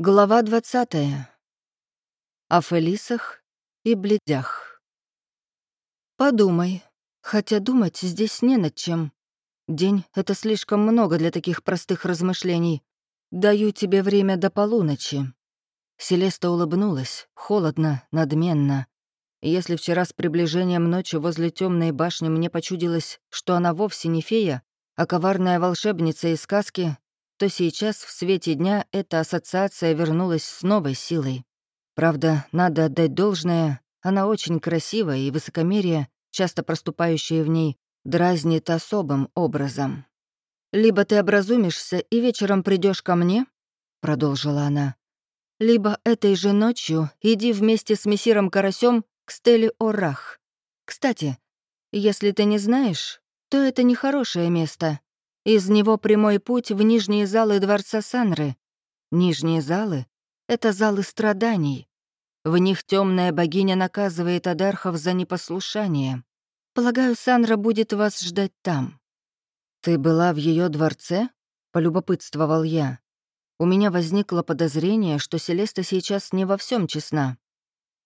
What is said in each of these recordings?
Глава 20. О Фелисах и бледях. Подумай, хотя думать здесь не над чем. День — это слишком много для таких простых размышлений. Даю тебе время до полуночи. Селеста улыбнулась, холодно, надменно. Если вчера с приближением ночи возле темной башни мне почудилось, что она вовсе не фея, а коварная волшебница из сказки, то сейчас, в свете дня, эта ассоциация вернулась с новой силой. Правда, надо отдать должное, она очень красивая и высокомерие, часто проступающее в ней, дразнит особым образом. «Либо ты образумишься и вечером придешь ко мне», — продолжила она, «либо этой же ночью иди вместе с мессиром Карасем к Стелле Орах. Кстати, если ты не знаешь, то это нехорошее место, из него прямой путь в нижние залы дворца Санры. Нижние залы — это залы страданий. В них темная богиня наказывает адархов за непослушание. Полагаю, Санра будет вас ждать там. «Ты была в ее дворце?» — полюбопытствовал я. У меня возникло подозрение, что Селеста сейчас не во всем честна.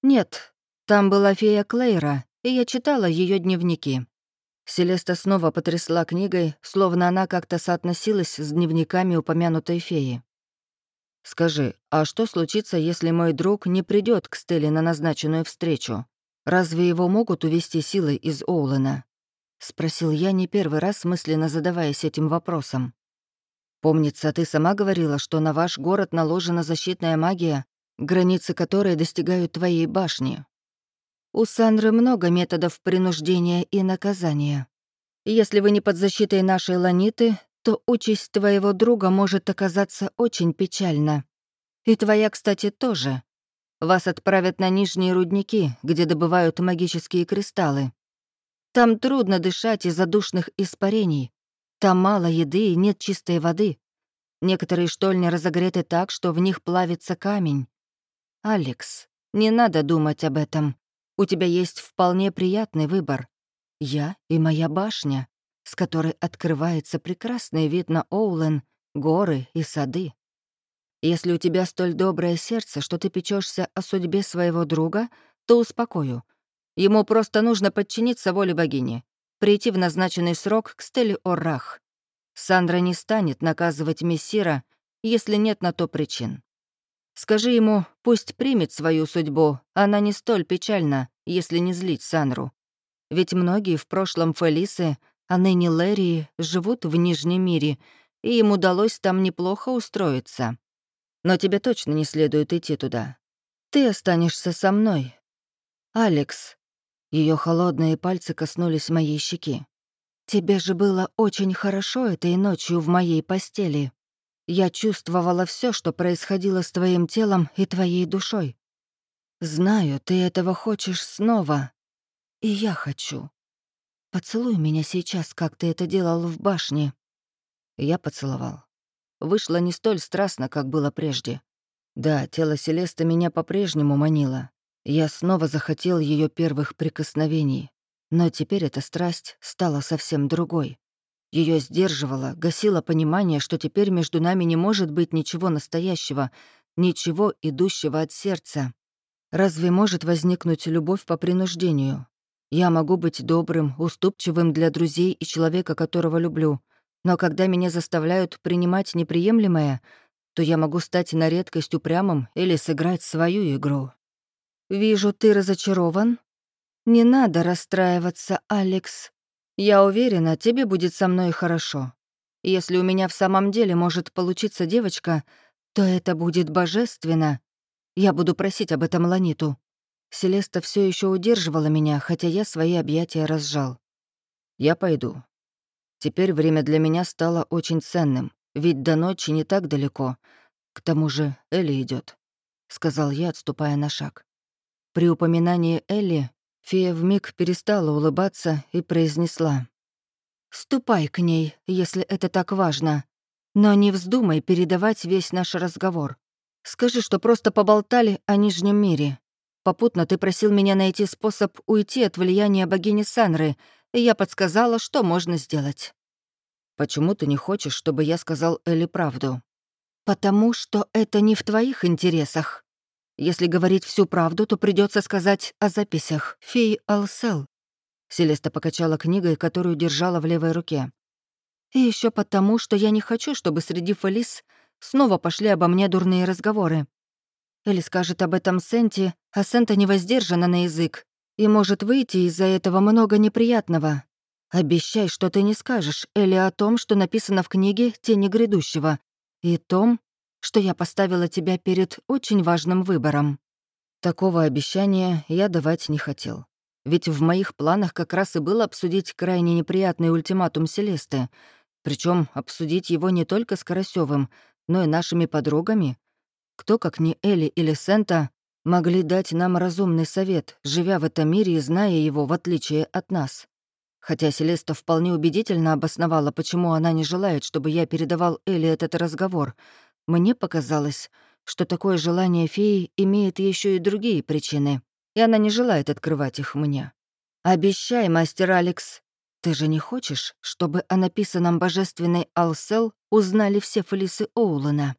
«Нет, там была фея Клейра, и я читала ее дневники. Селеста снова потрясла книгой, словно она как-то соотносилась с дневниками упомянутой феи. «Скажи, а что случится, если мой друг не придет к Стелле на назначенную встречу? Разве его могут увести силой из Оулена?» — спросил я не первый раз, мысленно задаваясь этим вопросом. «Помнится, ты сама говорила, что на ваш город наложена защитная магия, границы которой достигают твоей башни. У Сандры много методов принуждения и наказания. Если вы не под защитой нашей Ланиты, то участь твоего друга может оказаться очень печальна. И твоя, кстати, тоже. Вас отправят на нижние рудники, где добывают магические кристаллы. Там трудно дышать из-за душных испарений. Там мало еды и нет чистой воды. Некоторые штольни разогреты так, что в них плавится камень. Алекс, не надо думать об этом. У тебя есть вполне приятный выбор. Я и моя башня, с которой открывается прекрасный вид на Оулен, горы и сады. Если у тебя столь доброе сердце, что ты печешься о судьбе своего друга, то успокою. Ему просто нужно подчиниться воле богини, прийти в назначенный срок к Стелле Оррах. Сандра не станет наказывать мессира, если нет на то причин. Скажи ему, пусть примет свою судьбу, она не столь печальна, если не злить Санру. Ведь многие в прошлом Фелисы, а ныне Лерии, живут в Нижнем мире, и им удалось там неплохо устроиться. Но тебе точно не следует идти туда. Ты останешься со мной. Алекс. Ее холодные пальцы коснулись моей щеки. Тебе же было очень хорошо этой ночью в моей постели. Я чувствовала все, что происходило с твоим телом и твоей душой. Знаю, ты этого хочешь снова. И я хочу. Поцелуй меня сейчас, как ты это делал в башне. Я поцеловал. Вышло не столь страстно, как было прежде. Да, тело Селеста меня по-прежнему манило. Я снова захотел ее первых прикосновений. Но теперь эта страсть стала совсем другой. Ее сдерживало, гасило понимание, что теперь между нами не может быть ничего настоящего, ничего, идущего от сердца. Разве может возникнуть любовь по принуждению? Я могу быть добрым, уступчивым для друзей и человека, которого люблю, но когда меня заставляют принимать неприемлемое, то я могу стать на редкость упрямым или сыграть свою игру. «Вижу, ты разочарован. Не надо расстраиваться, Алекс. Я уверена, тебе будет со мной хорошо. Если у меня в самом деле может получиться девочка, то это будет божественно. Я буду просить об этом Ланиту. Селеста все еще удерживала меня, хотя я свои объятия разжал. Я пойду. Теперь время для меня стало очень ценным, ведь до ночи не так далеко. К тому же Элли идет, сказал я, отступая на шаг. При упоминании Элли Фея вмиг перестала улыбаться и произнесла. «Ступай к ней, если это так важно. Но не вздумай передавать весь наш разговор. Скажи, что просто поболтали о Нижнем мире. Попутно ты просил меня найти способ уйти от влияния богини Санры, и я подсказала, что можно сделать». «Почему ты не хочешь, чтобы я сказал Элли правду?» «Потому что это не в твоих интересах. Если говорить всю правду, то придется сказать о записях феи Алсел». Селеста покачала книгой, которую держала в левой руке. «И еще потому, что я не хочу, чтобы среди Фелис снова пошли обо мне дурные разговоры. Элли скажет об этом Сенти, а Сента не воздержана на язык, и может выйти из-за этого много неприятного. Обещай, что ты не скажешь Элли о том, что написано в книге «Тени грядущего», и том, что я поставила тебя перед очень важным выбором». Такого обещания я давать не хотел. Ведь в моих планах как раз и было обсудить крайне неприятный ультиматум Селесты, причем обсудить его не только с Карасевым, но и нашими подругами. Кто, как не Элли или Сента, могли дать нам разумный совет, живя в этом мире и зная его, в отличие от нас. Хотя Селеста вполне убедительно обосновала, почему она не желает, чтобы я передавал Элли этот разговор, мне показалось, что такое желание феи имеет еще и другие причины, и она не желает открывать их мне. «Обещай, мастер Алекс, ты же не хочешь, чтобы о написанном божественной Алсел узнали все Фелисы Оулена?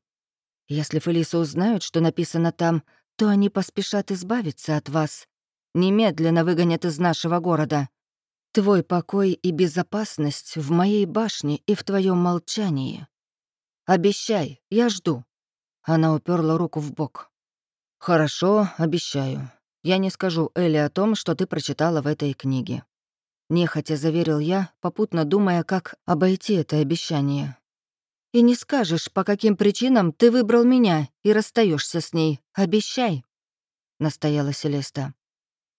Если Фелисы узнают, что написано там, то они поспешат избавиться от вас. Немедленно выгонят из нашего города. Твой покой и безопасность в моей башне и в твоем молчании. Обещай, я жду». Она уперла руку в бок. «Хорошо, обещаю. Я не скажу Элли о том, что ты прочитала в этой книге». Нехотя заверил я, попутно думая, как обойти это обещание. И не скажешь, по каким причинам ты выбрал меня и расстаешься с ней. Обещай», — настояла Селеста.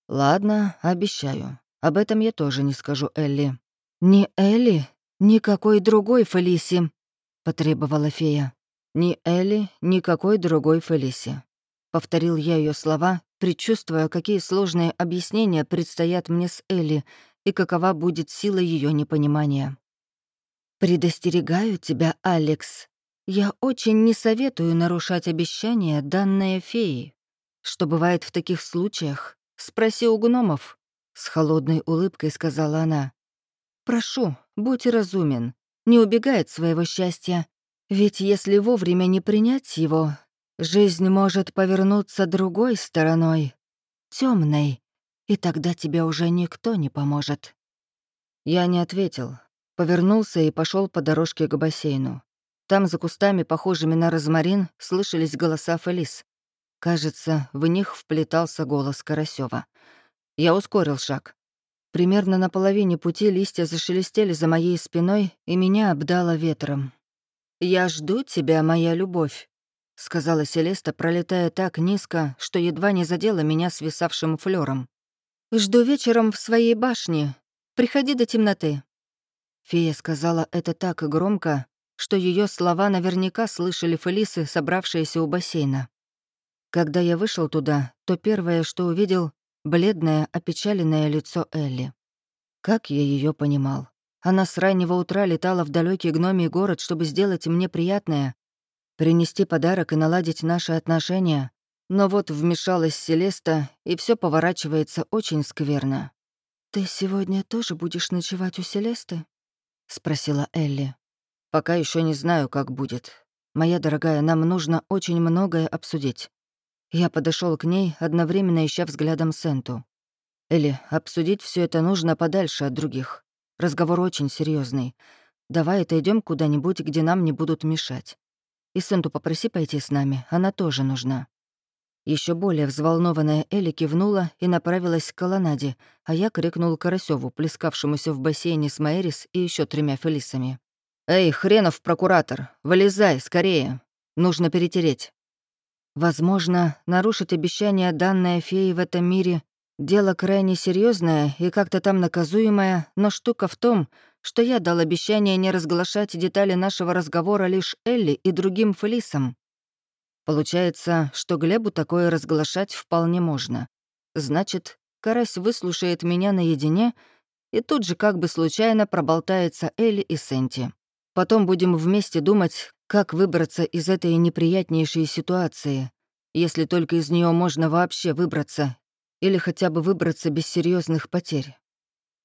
«Ладно, обещаю. Об этом я тоже не скажу Элли». «Не Элли? Никакой другой Фелиси», — потребовала фея. «Ни Элли, никакой другой Фелиси». Повторил я ее слова, предчувствуя, какие сложные объяснения предстоят мне с Элли и какова будет сила ее непонимания. «Предостерегаю тебя, Алекс. Я очень не советую нарушать обещания, данное феи. Что бывает в таких случаях? Спроси у гномов», — с холодной улыбкой сказала она. «Прошу, будь разумен, не убегай от своего счастья, ведь если вовремя не принять его, жизнь может повернуться другой стороной, темной, и тогда тебе уже никто не поможет». Я не ответил, Повернулся и пошел по дорожке к бассейну. Там, за кустами, похожими на розмарин, слышались голоса Фелис. Кажется, в них вплетался голос Карасева. Я ускорил шаг. Примерно на половине пути листья зашелестели за моей спиной, и меня обдало ветром. «Я жду тебя, моя любовь», — сказала Селеста, пролетая так низко, что едва не задела меня свисавшим флером. «Жду вечером в своей башне. Приходи до темноты. Фея сказала это так громко, что ее слова наверняка слышали Фелисы, собравшиеся у бассейна. Когда я вышел туда, то первое, что увидел — бледное, опечаленное лицо Элли. Как я ее понимал. Она с раннего утра летала в далекий гномий город, чтобы сделать мне приятное, принести подарок и наладить наши отношения. Но вот вмешалась Селеста, и все поворачивается очень скверно. «Ты сегодня тоже будешь ночевать у Селесты?» — спросила Элли. «Пока еще не знаю, как будет. Моя дорогая, нам нужно очень многое обсудить». Я подошел к ней, одновременно ища взглядом Сенту. «Элли, обсудить все это нужно подальше от других. Разговор очень серьезный. Давай отойдем куда-нибудь, где нам не будут мешать. И Сенту попроси пойти с нами, она тоже нужна». Еще более взволнованная Элли кивнула и направилась к колоннаде, а я крикнул Карасеву, плескавшемуся в бассейне с Майрис и еще тремя Фелисами. «Эй, хренов прокуратор, вылезай, скорее! Нужно перетереть!» Возможно, нарушить обещание, данное феи в этом мире, дело крайне серьезное и как-то там наказуемое, но штука в том, что я дал обещание не разглашать детали нашего разговора лишь Элли и другим Фелисам. Получается, что Глебу такое разглашать вполне можно. Значит, Карась выслушает меня наедине и тут же как бы случайно проболтается Элли и Сенти. Потом будем вместе думать, как выбраться из этой неприятнейшей ситуации, если только из нее можно вообще выбраться, или хотя бы выбраться без серьезных потерь.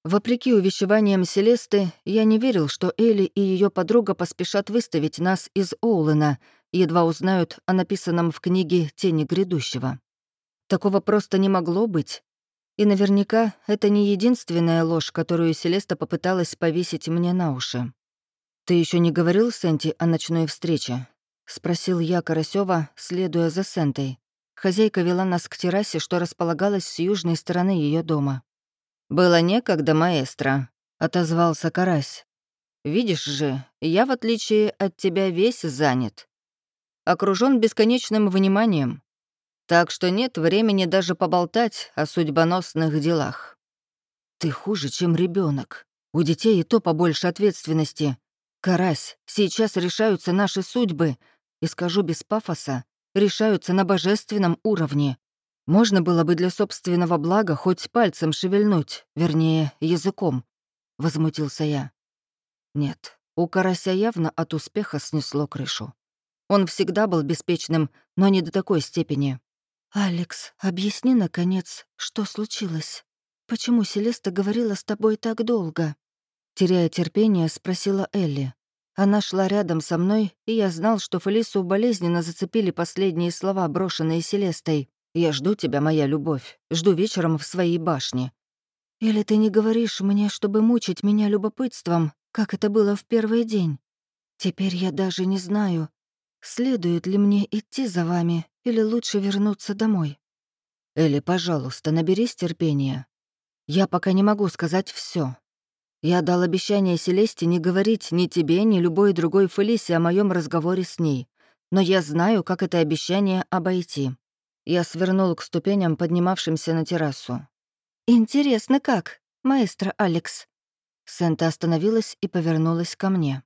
Вопреки увещеваниям Селесты, я не верил, что Элли и ее подруга поспешат выставить нас из Оулена, едва узнают о написанном в книге «Тени грядущего». Такого просто не могло быть. И наверняка это не единственная ложь, которую Селеста попыталась повесить мне на уши. «Ты еще не говорил Сенти о ночной встрече?» — спросил я Карасева, следуя за Сентой. Хозяйка вела нас к террасе, что располагалась с южной стороны ее дома. «Было некогда, маэстро», — отозвался Карась. «Видишь же, я, в отличие от тебя, весь занят. Окружен бесконечным вниманием. Так что нет времени даже поболтать о судьбоносных делах». «Ты хуже, чем ребенок. У детей и то побольше ответственности. Карась, сейчас решаются наши судьбы, и скажу без пафоса, решаются на божественном уровне. Можно было бы для собственного блага хоть пальцем шевельнуть, вернее, языком, — возмутился я. Нет, у Карася явно от успеха снесло крышу. Он всегда был беспечным, но не до такой степени. «Алекс, объясни, наконец, что случилось? Почему Селеста говорила с тобой так долго?» Теряя терпение, спросила Элли. Она шла рядом со мной, и я знал, что Фелису болезненно зацепили последние слова, брошенные Селестой. «Я жду тебя, моя любовь. Жду вечером в своей башне». «Или ты не говоришь мне, чтобы мучить меня любопытством, как это было в первый день? Теперь я даже не знаю, следует ли мне идти за вами или лучше вернуться домой». «Элли, пожалуйста, наберись терпения. Я пока не могу сказать все, я дал обещание Селесте не говорить ни тебе, ни любой другой Фелисе о моем разговоре с ней. Но я знаю, как это обещание обойти. Я свернул к ступеням, поднимавшимся на террасу. «Интересно, как, маэстро Алекс?» Сента остановилась и повернулась ко мне.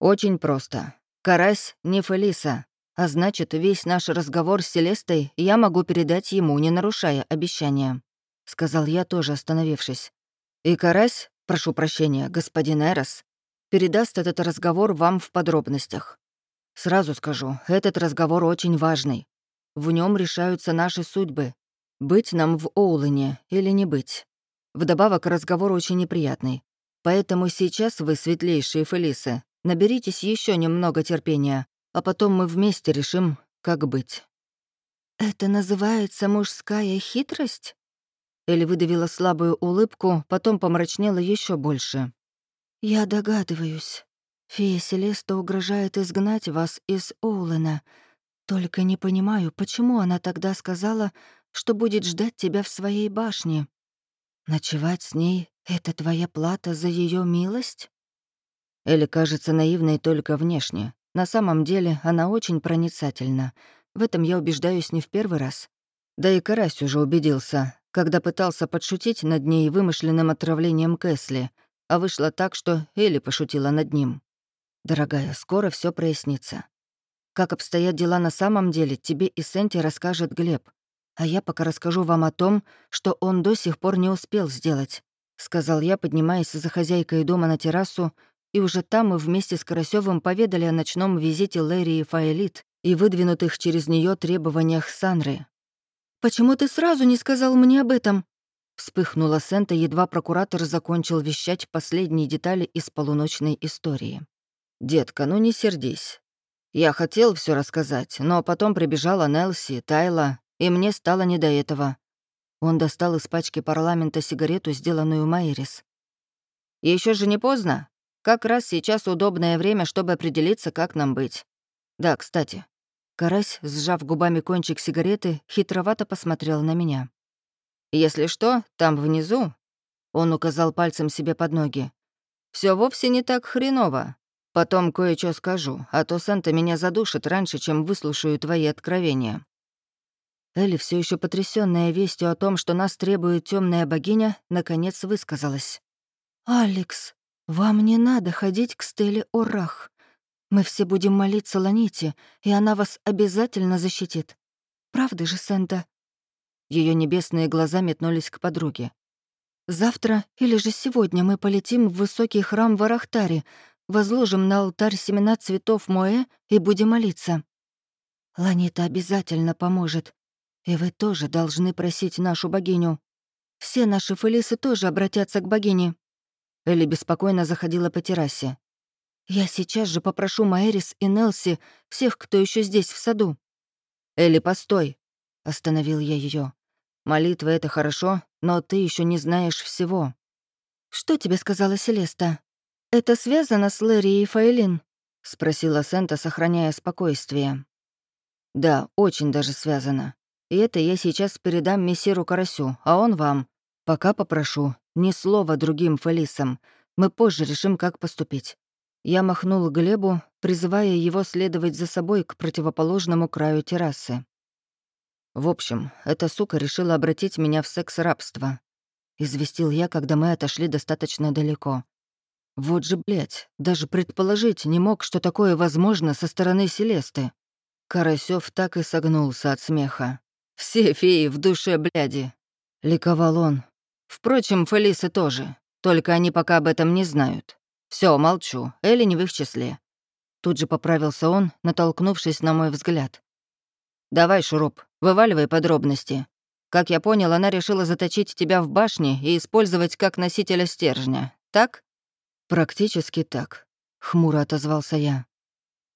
«Очень просто. Карась не Фелиса, а значит, весь наш разговор с Селестой я могу передать ему, не нарушая обещания», — сказал я, тоже остановившись. «И Карась прошу прощения, господин Эрос, передаст этот разговор вам в подробностях. Сразу скажу, этот разговор очень важный. В нем решаются наши судьбы. Быть нам в Оулене или не быть. Вдобавок, разговор очень неприятный. Поэтому сейчас вы, светлейшие Фелисы, наберитесь еще немного терпения, а потом мы вместе решим, как быть. «Это называется мужская хитрость?» Элли выдавила слабую улыбку, потом помрачнела еще больше. «Я догадываюсь. Фея Селеста угрожает изгнать вас из Оулена. Только не понимаю, почему она тогда сказала, что будет ждать тебя в своей башне. Ночевать с ней — это твоя плата за ее милость?» Элли кажется наивной только внешне. На самом деле она очень проницательна. В этом я убеждаюсь не в первый раз. Да и Карась уже убедился когда пытался подшутить над ней вымышленным отравлением Кэсли, а вышло так, что Элли пошутила над ним. «Дорогая, скоро все прояснится. Как обстоят дела на самом деле, тебе и Сенти расскажет Глеб. А я пока расскажу вам о том, что он до сих пор не успел сделать», — сказал я, поднимаясь за хозяйкой дома на террасу, и уже там мы вместе с Карасёвым поведали о ночном визите Лэри и Фаэлит и выдвинутых через нее требованиях Санры. «Почему ты сразу не сказал мне об этом?» Вспыхнула Сента, едва прокуратор закончил вещать последние детали из полуночной истории. «Детка, ну не сердись. Я хотел все рассказать, но потом прибежала Нелси, Тайла, и мне стало не до этого». Он достал из пачки парламента сигарету, сделанную Майрис. Еще же не поздно. Как раз сейчас удобное время, чтобы определиться, как нам быть. Да, кстати, Карась, сжав губами кончик сигареты, хитровато посмотрел на меня. «Если что, там внизу...» Он указал пальцем себе под ноги. Все вовсе не так хреново. Потом кое-что скажу, а то Санта меня задушит раньше, чем выслушаю твои откровения». Элли, все еще потрясённая вестью о том, что нас требует темная богиня, наконец высказалась. «Алекс, вам не надо ходить к Стелле Орах. Мы все будем молиться Ланите, и она вас обязательно защитит. Правда же, Сента?» Ее небесные глаза метнулись к подруге. «Завтра или же сегодня мы полетим в высокий храм в Арахтаре, возложим на алтарь семена цветов Моэ и будем молиться. Ланита обязательно поможет, и вы тоже должны просить нашу богиню. Все наши фелисы тоже обратятся к богине». Элли беспокойно заходила по террасе. Я сейчас же попрошу Маэрис и Нелси, всех, кто еще здесь, в саду». «Элли, постой!» — остановил я ее. «Молитва — это хорошо, но ты еще не знаешь всего». «Что тебе сказала Селеста? Это связано с Лэри и Фаэлин?» — спросила Сента, сохраняя спокойствие. «Да, очень даже связано. И это я сейчас передам мессиру Карасю, а он вам. Пока попрошу, ни слова другим Фелисам. Мы позже решим, как поступить. Я махнул Глебу, призывая его следовать за собой к противоположному краю террасы. В общем, эта сука решила обратить меня в секс-рабство. Известил я, когда мы отошли достаточно далеко. Вот же, блядь, даже предположить не мог, что такое возможно со стороны Селесты. Карасёв так и согнулся от смеха. «Все феи в душе бляди», — ликовал он. «Впрочем, Фелисы тоже, только они пока об этом не знают. Все, молчу. Элли не в их числе. Тут же поправился он, натолкнувшись на мой взгляд. «Давай, Шуруп, вываливай подробности. Как я понял, она решила заточить тебя в башне и использовать как носителя стержня, так?» «Практически так», — хмуро отозвался я.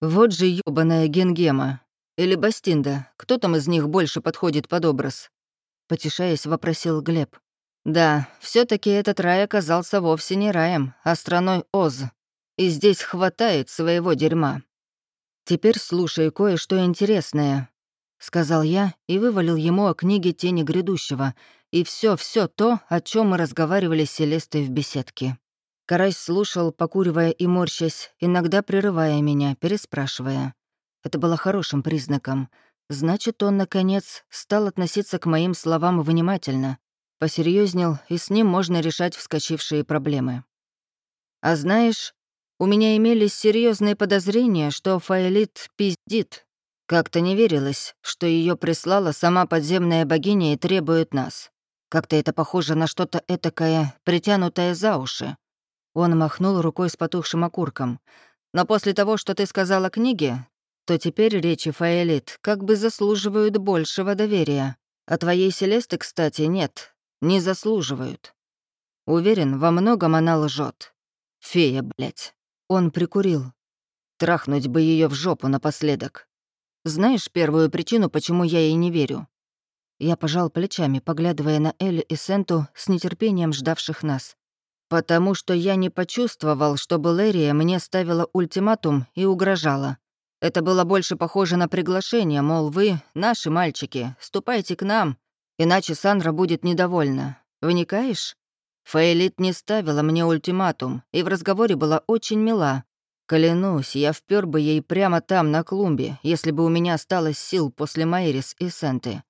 «Вот же ёбаная Генгема. Или Бастинда. Кто там из них больше подходит под образ?» Потешаясь, вопросил Глеб. Да, все таки этот рай оказался вовсе не раем, а страной Оз. И здесь хватает своего дерьма. Теперь слушай кое-что интересное, сказал я и вывалил ему о книге «Тени грядущего» и все, все то, о чем мы разговаривали с Селестой в беседке. Карась слушал, покуривая и морщась, иногда прерывая меня, переспрашивая. Это было хорошим признаком. Значит, он, наконец, стал относиться к моим словам внимательно, посерьезнел, и с ним можно решать вскочившие проблемы. А знаешь, у меня имелись серьезные подозрения, что Фаэлит пиздит. Как-то не верилось, что ее прислала сама подземная богиня и требует нас. Как-то это похоже на что-то этакое, притянутое за уши. Он махнул рукой с потухшим окурком. Но после того, что ты сказала книге, то теперь речи Фаэлит как бы заслуживают большего доверия. А твоей Селесты, кстати, нет, не заслуживают. Уверен, во многом она лжет. Фея, блядь. Он прикурил. Трахнуть бы ее в жопу напоследок. Знаешь первую причину, почему я ей не верю? Я пожал плечами, поглядывая на Эль и Сенту с нетерпением ждавших нас. Потому что я не почувствовал, чтобы Лерия мне ставила ультиматум и угрожала. Это было больше похоже на приглашение, мол, вы, наши мальчики, ступайте к нам, Иначе Сандра будет недовольна. Вникаешь? Фаэлит не ставила мне ультиматум, и в разговоре была очень мила. Клянусь, я впер бы ей прямо там, на клумбе, если бы у меня осталось сил после Майрис и Сенты.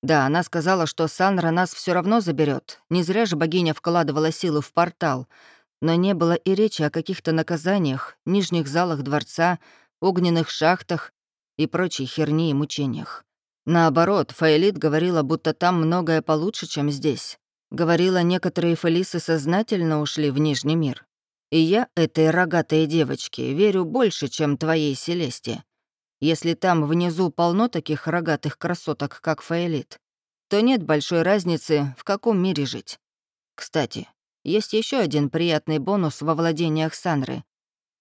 Да, она сказала, что Санра нас все равно заберет. Не зря же богиня вкладывала силы в портал. Но не было и речи о каких-то наказаниях, нижних залах дворца, огненных шахтах и прочей херни и мучениях. Наоборот, Фаэлит говорила, будто там многое получше, чем здесь. Говорила, некоторые фелисы сознательно ушли в Нижний мир. И я этой рогатой девочке верю больше, чем твоей Селесте. Если там внизу полно таких рогатых красоток, как Фаэлит, то нет большой разницы, в каком мире жить. Кстати, есть еще один приятный бонус во владениях Санры.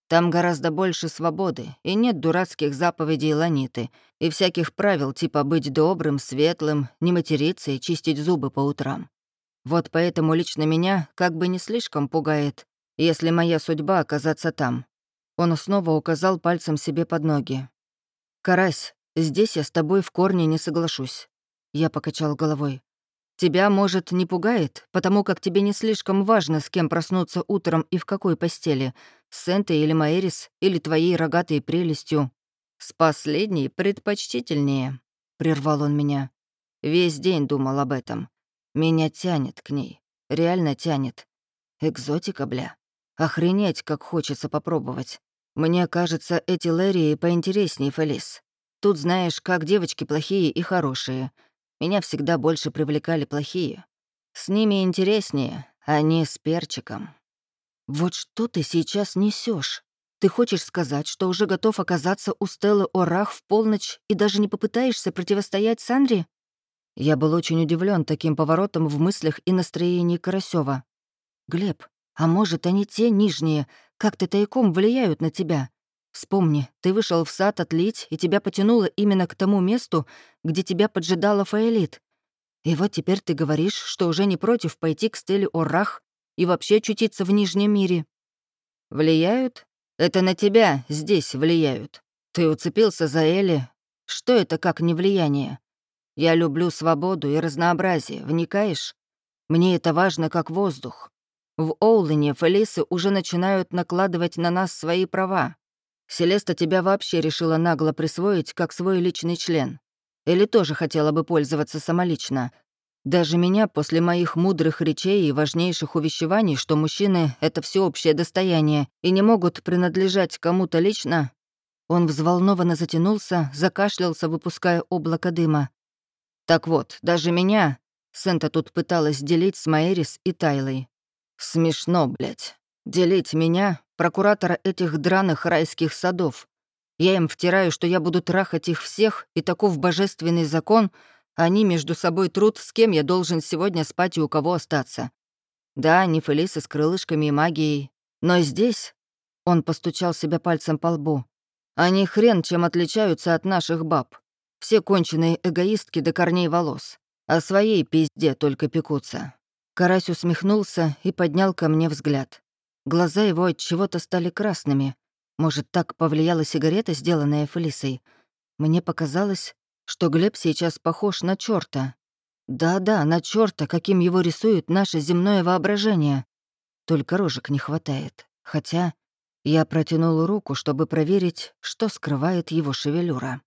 Там гораздо больше свободы, и нет дурацких заповедей Ланиты, и всяких правил типа быть добрым, светлым, не материться и чистить зубы по утрам. Вот поэтому лично меня как бы не слишком пугает, если моя судьба оказаться там. Он снова указал пальцем себе под ноги. «Карась, здесь я с тобой в корне не соглашусь». Я покачал головой. Тебя, может, не пугает, потому как тебе не слишком важно, с кем проснуться утром и в какой постели, с Сентой или Маэрис, или твоей рогатой прелестью. С последней предпочтительнее, — прервал он меня. Весь день думал об этом. Меня тянет к ней. Реально тянет. Экзотика, бля. Охренеть, как хочется попробовать. Мне кажется, эти Лерии поинтереснее Фелис. Тут знаешь, как девочки плохие и хорошие — меня всегда больше привлекали плохие. С ними интереснее, а не с перчиком. Вот что ты сейчас несешь? Ты хочешь сказать, что уже готов оказаться у Стеллы Орах в полночь и даже не попытаешься противостоять Сандре? Я был очень удивлен таким поворотом в мыслях и настроении Карасева. Глеб, а может, они те нижние, как-то тайком влияют на тебя. Вспомни, ты вышел в сад отлить, и тебя потянуло именно к тому месту, где тебя поджидала Фаэлит. И вот теперь ты говоришь, что уже не против пойти к стеле Оррах и вообще очутиться в Нижнем мире. Влияют? Это на тебя здесь влияют. Ты уцепился за Элли. Что это как не влияние? Я люблю свободу и разнообразие, вникаешь? Мне это важно, как воздух. В Оулине Фелисы уже начинают накладывать на нас свои права. Селеста тебя вообще решила нагло присвоить как свой личный член. Или тоже хотела бы пользоваться самолично. Даже меня после моих мудрых речей и важнейших увещеваний, что мужчины — это всеобщее достояние и не могут принадлежать кому-то лично, он взволнованно затянулся, закашлялся, выпуская облако дыма. Так вот, даже меня Сента тут пыталась делить с Маэрис и Тайлой. Смешно, блядь. Делить меня, прокуратора этих драных райских садов. Я им втираю, что я буду трахать их всех, и таков божественный закон, они между собой труд, с кем я должен сегодня спать и у кого остаться. Да, не Фелиса с крылышками и магией. Но здесь... Он постучал себя пальцем по лбу. Они хрен чем отличаются от наших баб. Все конченые эгоистки до корней волос. О своей пизде только пекутся. Карась усмехнулся и поднял ко мне взгляд. Глаза его от чего-то стали красными. Может, так повлияла сигарета, сделанная Фелисой? Мне показалось, что Глеб сейчас похож на чёрта. Да-да, на чёрта, каким его рисует наше земное воображение. Только рожек не хватает. Хотя я протянул руку, чтобы проверить, что скрывает его шевелюра.